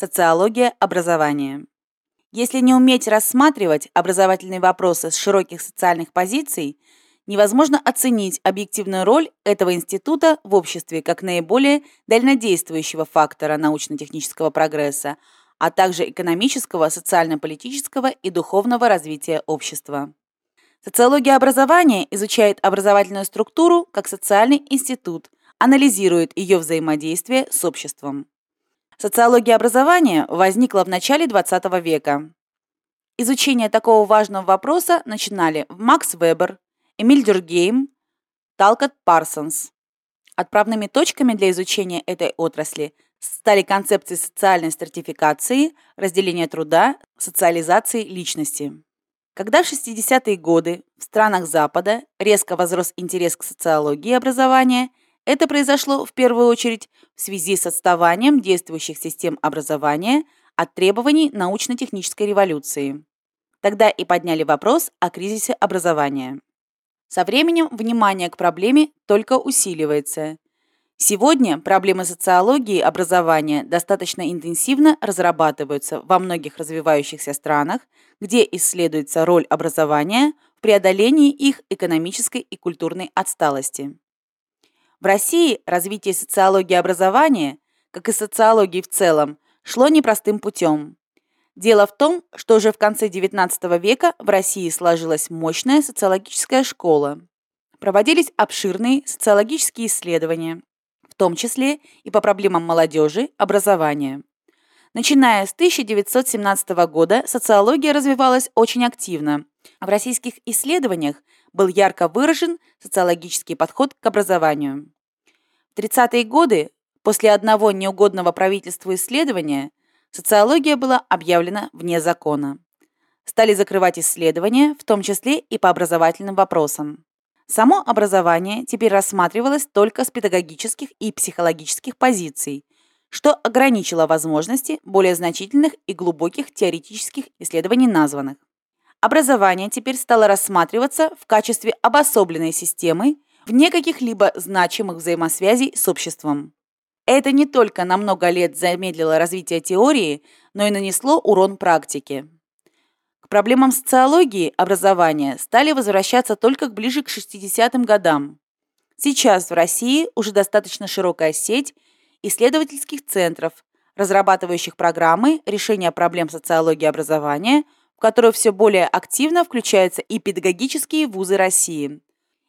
Социология образования. Если не уметь рассматривать образовательные вопросы с широких социальных позиций, невозможно оценить объективную роль этого института в обществе как наиболее дальнодействующего фактора научно-технического прогресса, а также экономического, социально-политического и духовного развития общества. Социология образования изучает образовательную структуру как социальный институт, анализирует ее взаимодействие с обществом. Социология образования возникла в начале XX века. Изучение такого важного вопроса начинали Макс Вебер, Эмиль Дюргейм, Толкотт Парсонс. Отправными точками для изучения этой отрасли стали концепции социальной стратификации, разделения труда, социализации личности. Когда в 60-е годы в странах Запада резко возрос интерес к социологии образования, это произошло в первую очередь в связи с отставанием действующих систем образования от требований научно-технической революции. Тогда и подняли вопрос о кризисе образования. Со временем внимание к проблеме только усиливается. Сегодня проблемы социологии образования достаточно интенсивно разрабатываются во многих развивающихся странах, где исследуется роль образования в преодолении их экономической и культурной отсталости. В России развитие социологии образования, как и социологии в целом, шло непростым путем. Дело в том, что уже в конце XIX века в России сложилась мощная социологическая школа. Проводились обширные социологические исследования, в том числе и по проблемам молодежи, образования. Начиная с 1917 года социология развивалась очень активно. В российских исследованиях был ярко выражен социологический подход к образованию. В 30-е годы, после одного неугодного правительству исследования, социология была объявлена вне закона. Стали закрывать исследования, в том числе и по образовательным вопросам. Само образование теперь рассматривалось только с педагогических и психологических позиций, что ограничило возможности более значительных и глубоких теоретических исследований названных. Образование теперь стало рассматриваться в качестве обособленной системы вне каких-либо значимых взаимосвязей с обществом. Это не только на много лет замедлило развитие теории, но и нанесло урон практике. К проблемам социологии образования стали возвращаться только ближе к 60-м годам. Сейчас в России уже достаточно широкая сеть исследовательских центров, разрабатывающих программы решения проблем социологии образования, в которую все более активно включаются и педагогические вузы России.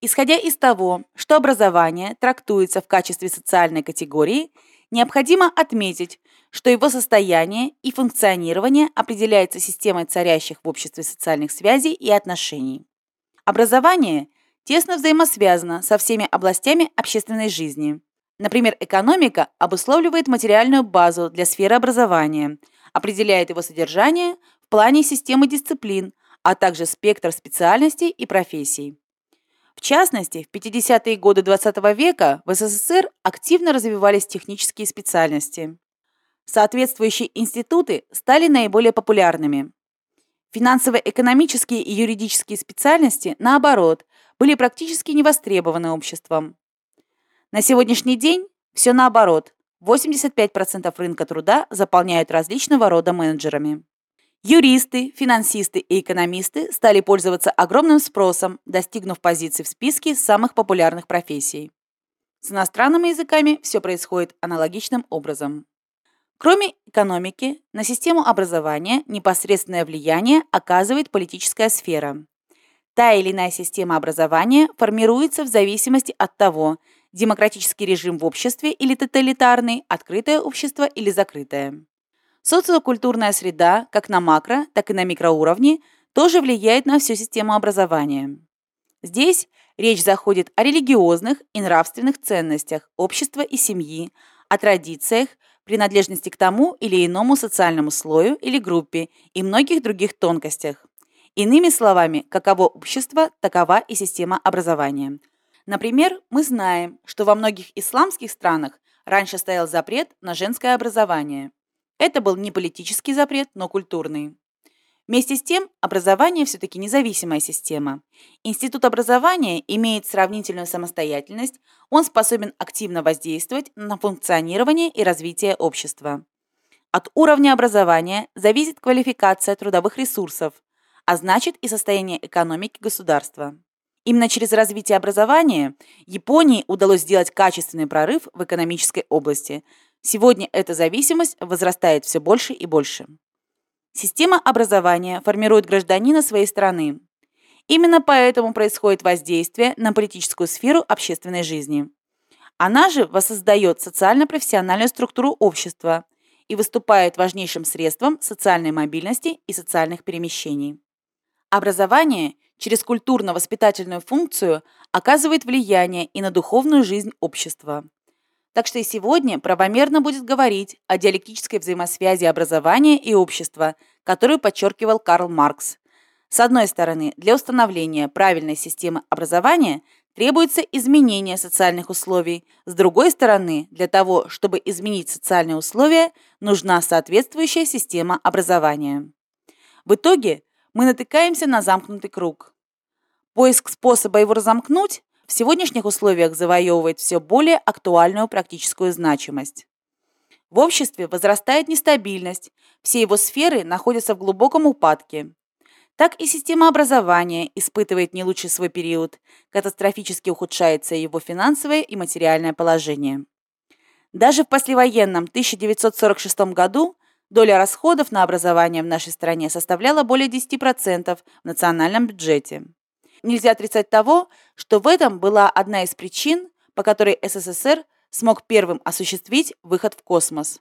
Исходя из того, что образование трактуется в качестве социальной категории, необходимо отметить, что его состояние и функционирование определяется системой царящих в обществе социальных связей и отношений. Образование тесно взаимосвязано со всеми областями общественной жизни. Например, экономика обусловливает материальную базу для сферы образования, определяет его содержание в плане системы дисциплин, а также спектр специальностей и профессий. В частности, в 50-е годы XX века в СССР активно развивались технические специальности. Соответствующие институты стали наиболее популярными. Финансово-экономические и юридические специальности, наоборот, были практически не востребованы обществом. На сегодняшний день все наоборот. 85% рынка труда заполняют различного рода менеджерами. Юристы, финансисты и экономисты стали пользоваться огромным спросом, достигнув позиций в списке самых популярных профессий. С иностранными языками все происходит аналогичным образом. Кроме экономики, на систему образования непосредственное влияние оказывает политическая сфера. Та или иная система образования формируется в зависимости от того, демократический режим в обществе или тоталитарный, открытое общество или закрытое. Социокультурная среда, как на макро, так и на микроуровне, тоже влияет на всю систему образования. Здесь речь заходит о религиозных и нравственных ценностях общества и семьи, о традициях, принадлежности к тому или иному социальному слою или группе и многих других тонкостях. Иными словами, каково общество, такова и система образования. Например, мы знаем, что во многих исламских странах раньше стоял запрет на женское образование. Это был не политический запрет, но культурный. Вместе с тем, образование все-таки независимая система. Институт образования имеет сравнительную самостоятельность, он способен активно воздействовать на функционирование и развитие общества. От уровня образования зависит квалификация трудовых ресурсов, а значит и состояние экономики государства. Именно через развитие образования Японии удалось сделать качественный прорыв в экономической области. Сегодня эта зависимость возрастает все больше и больше. Система образования формирует гражданина своей страны. Именно поэтому происходит воздействие на политическую сферу общественной жизни. Она же воссоздает социально-профессиональную структуру общества и выступает важнейшим средством социальной мобильности и социальных перемещений. Образование через культурно-воспитательную функцию оказывает влияние и на духовную жизнь общества. Так что и сегодня правомерно будет говорить о диалектической взаимосвязи образования и общества, которую подчеркивал Карл Маркс. С одной стороны, для установления правильной системы образования требуется изменение социальных условий, с другой стороны, для того, чтобы изменить социальные условия, нужна соответствующая система образования. В итоге мы натыкаемся на замкнутый круг. Поиск способа его разомкнуть в сегодняшних условиях завоевывает все более актуальную практическую значимость. В обществе возрастает нестабильность, все его сферы находятся в глубоком упадке. Так и система образования испытывает не лучший свой период, катастрофически ухудшается его финансовое и материальное положение. Даже в послевоенном 1946 году доля расходов на образование в нашей стране составляла более 10% в национальном бюджете. Нельзя отрицать того, что в этом была одна из причин, по которой СССР смог первым осуществить выход в космос.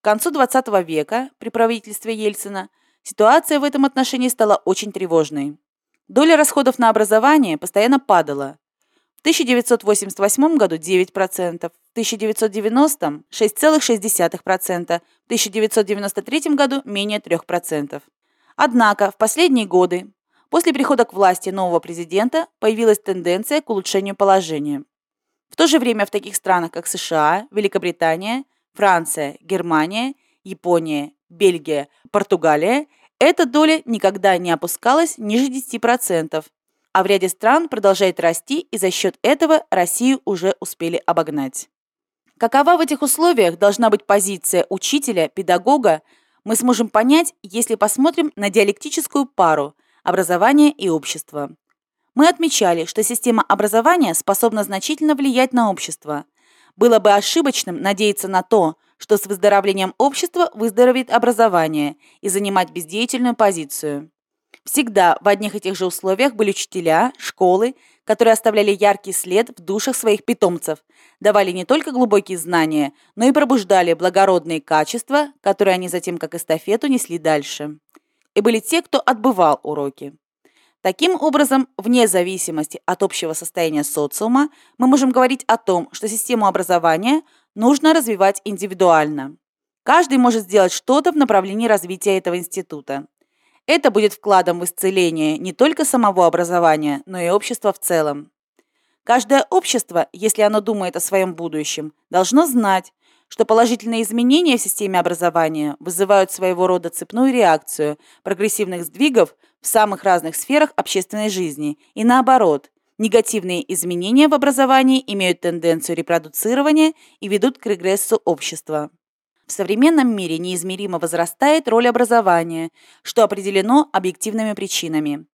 К концу XX века при правительстве Ельцина ситуация в этом отношении стала очень тревожной. Доля расходов на образование постоянно падала. В 1988 году 9%, в 1990 – 6,6%, в 1993 году менее 3%. Однако в последние годы После прихода к власти нового президента появилась тенденция к улучшению положения. В то же время в таких странах, как США, Великобритания, Франция, Германия, Япония, Бельгия, Португалия, эта доля никогда не опускалась ниже 10%, а в ряде стран продолжает расти, и за счет этого Россию уже успели обогнать. Какова в этих условиях должна быть позиция учителя, педагога, мы сможем понять, если посмотрим на диалектическую пару – образование и общество. Мы отмечали, что система образования способна значительно влиять на общество. Было бы ошибочным надеяться на то, что с выздоровлением общества выздоровеет образование и занимать бездеятельную позицию. Всегда в одних и тех же условиях были учителя, школы, которые оставляли яркий след в душах своих питомцев, давали не только глубокие знания, но и пробуждали благородные качества, которые они затем как эстафету несли дальше и были те, кто отбывал уроки. Таким образом, вне зависимости от общего состояния социума, мы можем говорить о том, что систему образования нужно развивать индивидуально. Каждый может сделать что-то в направлении развития этого института. Это будет вкладом в исцеление не только самого образования, но и общества в целом. Каждое общество, если оно думает о своем будущем, должно знать, что положительные изменения в системе образования вызывают своего рода цепную реакцию прогрессивных сдвигов в самых разных сферах общественной жизни и наоборот, негативные изменения в образовании имеют тенденцию репродуцирования и ведут к регрессу общества. В современном мире неизмеримо возрастает роль образования, что определено объективными причинами.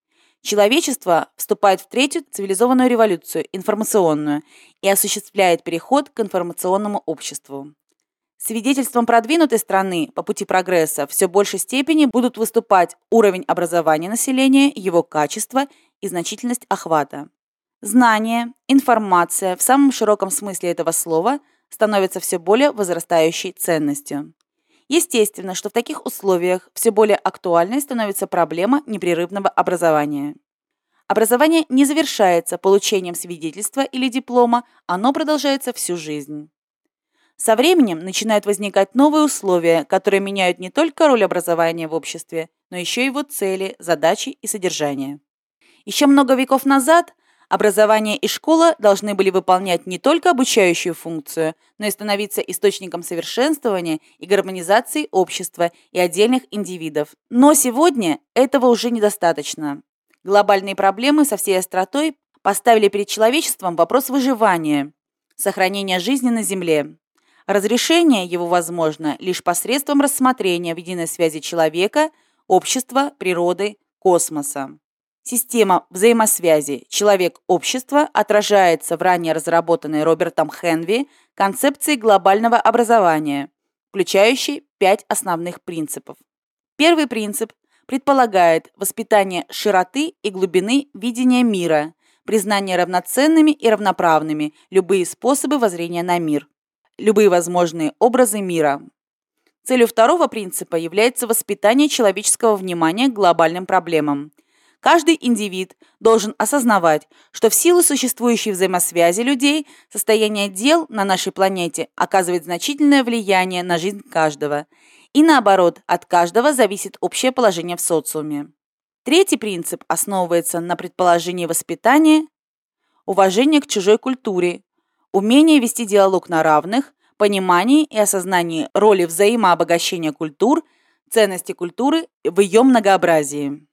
Человечество вступает в третью цивилизованную революцию, информационную, и осуществляет переход к информационному обществу. Свидетельством продвинутой страны по пути прогресса все большей степени будут выступать уровень образования населения, его качество и значительность охвата. Знание, информация в самом широком смысле этого слова становятся все более возрастающей ценностью. Естественно, что в таких условиях все более актуальной становится проблема непрерывного образования. Образование не завершается получением свидетельства или диплома, оно продолжается всю жизнь. Со временем начинают возникать новые условия, которые меняют не только роль образования в обществе, но еще и его цели, задачи и содержание. Еще много веков назад образование и школа должны были выполнять не только обучающую функцию, но и становиться источником совершенствования и гармонизации общества и отдельных индивидов. Но сегодня этого уже недостаточно. Глобальные проблемы со всей остротой поставили перед человечеством вопрос выживания, сохранения жизни на Земле. Разрешение его возможно лишь посредством рассмотрения в единой связи человека, общества, природы, космоса. Система взаимосвязи человек-общество отражается в ранее разработанной Робертом Хенви концепции глобального образования, включающей пять основных принципов. Первый принцип предполагает воспитание широты и глубины видения мира, признание равноценными и равноправными любые способы воззрения на мир, любые возможные образы мира. Целью второго принципа является воспитание человеческого внимания к глобальным проблемам, Каждый индивид должен осознавать, что в силу существующей взаимосвязи людей состояние дел на нашей планете оказывает значительное влияние на жизнь каждого. И наоборот, от каждого зависит общее положение в социуме. Третий принцип основывается на предположении воспитания, уважения к чужой культуре, умение вести диалог на равных, понимании и осознании роли взаимообогащения культур, ценности культуры в ее многообразии.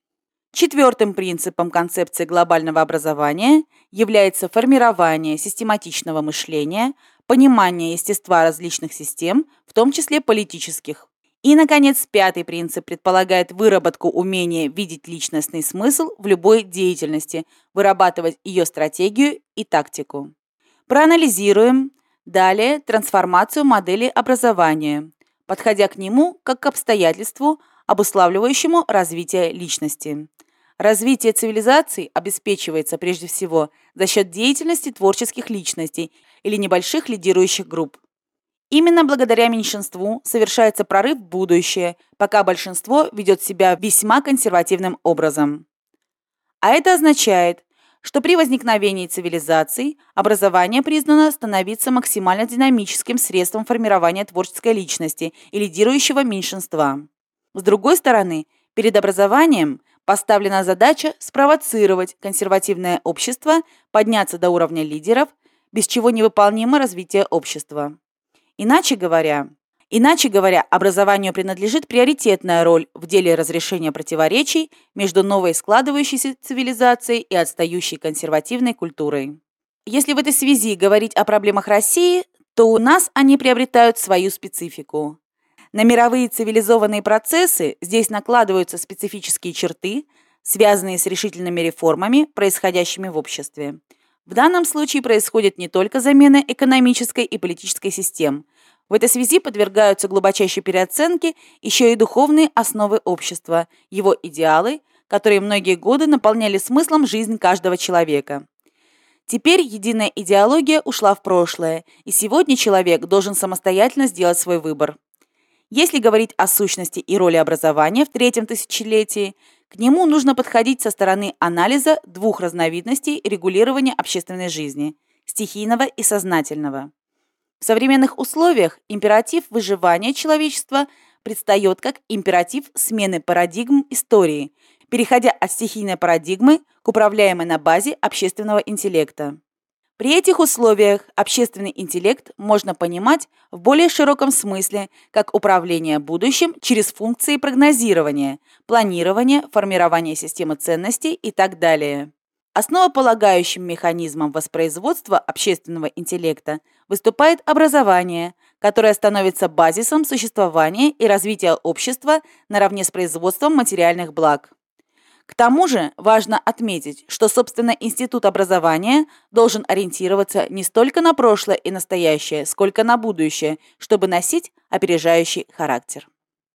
Четвертым принципом концепции глобального образования является формирование систематичного мышления, понимание естества различных систем, в том числе политических. И, наконец, пятый принцип предполагает выработку умения видеть личностный смысл в любой деятельности, вырабатывать ее стратегию и тактику. Проанализируем далее трансформацию модели образования, подходя к нему как к обстоятельству, обуславливающему развитие личности. Развитие цивилизаций обеспечивается прежде всего за счет деятельности творческих личностей или небольших лидирующих групп. Именно благодаря меньшинству совершается прорыв в будущее, пока большинство ведет себя весьма консервативным образом. А это означает, что при возникновении цивилизаций образование признано становиться максимально динамическим средством формирования творческой личности и лидирующего меньшинства. С другой стороны, перед образованием Поставлена задача спровоцировать консервативное общество, подняться до уровня лидеров, без чего невыполнимо развитие общества. Иначе говоря, Иначе говоря, образованию принадлежит приоритетная роль в деле разрешения противоречий между новой складывающейся цивилизацией и отстающей консервативной культурой. Если в этой связи говорить о проблемах России, то у нас они приобретают свою специфику. На мировые цивилизованные процессы здесь накладываются специфические черты, связанные с решительными реформами, происходящими в обществе. В данном случае происходит не только замена экономической и политической систем. В этой связи подвергаются глубочайшей переоценке еще и духовные основы общества, его идеалы, которые многие годы наполняли смыслом жизнь каждого человека. Теперь единая идеология ушла в прошлое, и сегодня человек должен самостоятельно сделать свой выбор. Если говорить о сущности и роли образования в третьем тысячелетии, к нему нужно подходить со стороны анализа двух разновидностей регулирования общественной жизни – стихийного и сознательного. В современных условиях императив выживания человечества предстает как императив смены парадигм истории, переходя от стихийной парадигмы к управляемой на базе общественного интеллекта. При этих условиях общественный интеллект можно понимать в более широком смысле как управление будущим через функции прогнозирования, планирования, формирования системы ценностей и так далее. Основополагающим механизмом воспроизводства общественного интеллекта выступает образование, которое становится базисом существования и развития общества наравне с производством материальных благ. К тому же важно отметить, что, собственно, институт образования должен ориентироваться не столько на прошлое и настоящее, сколько на будущее, чтобы носить опережающий характер.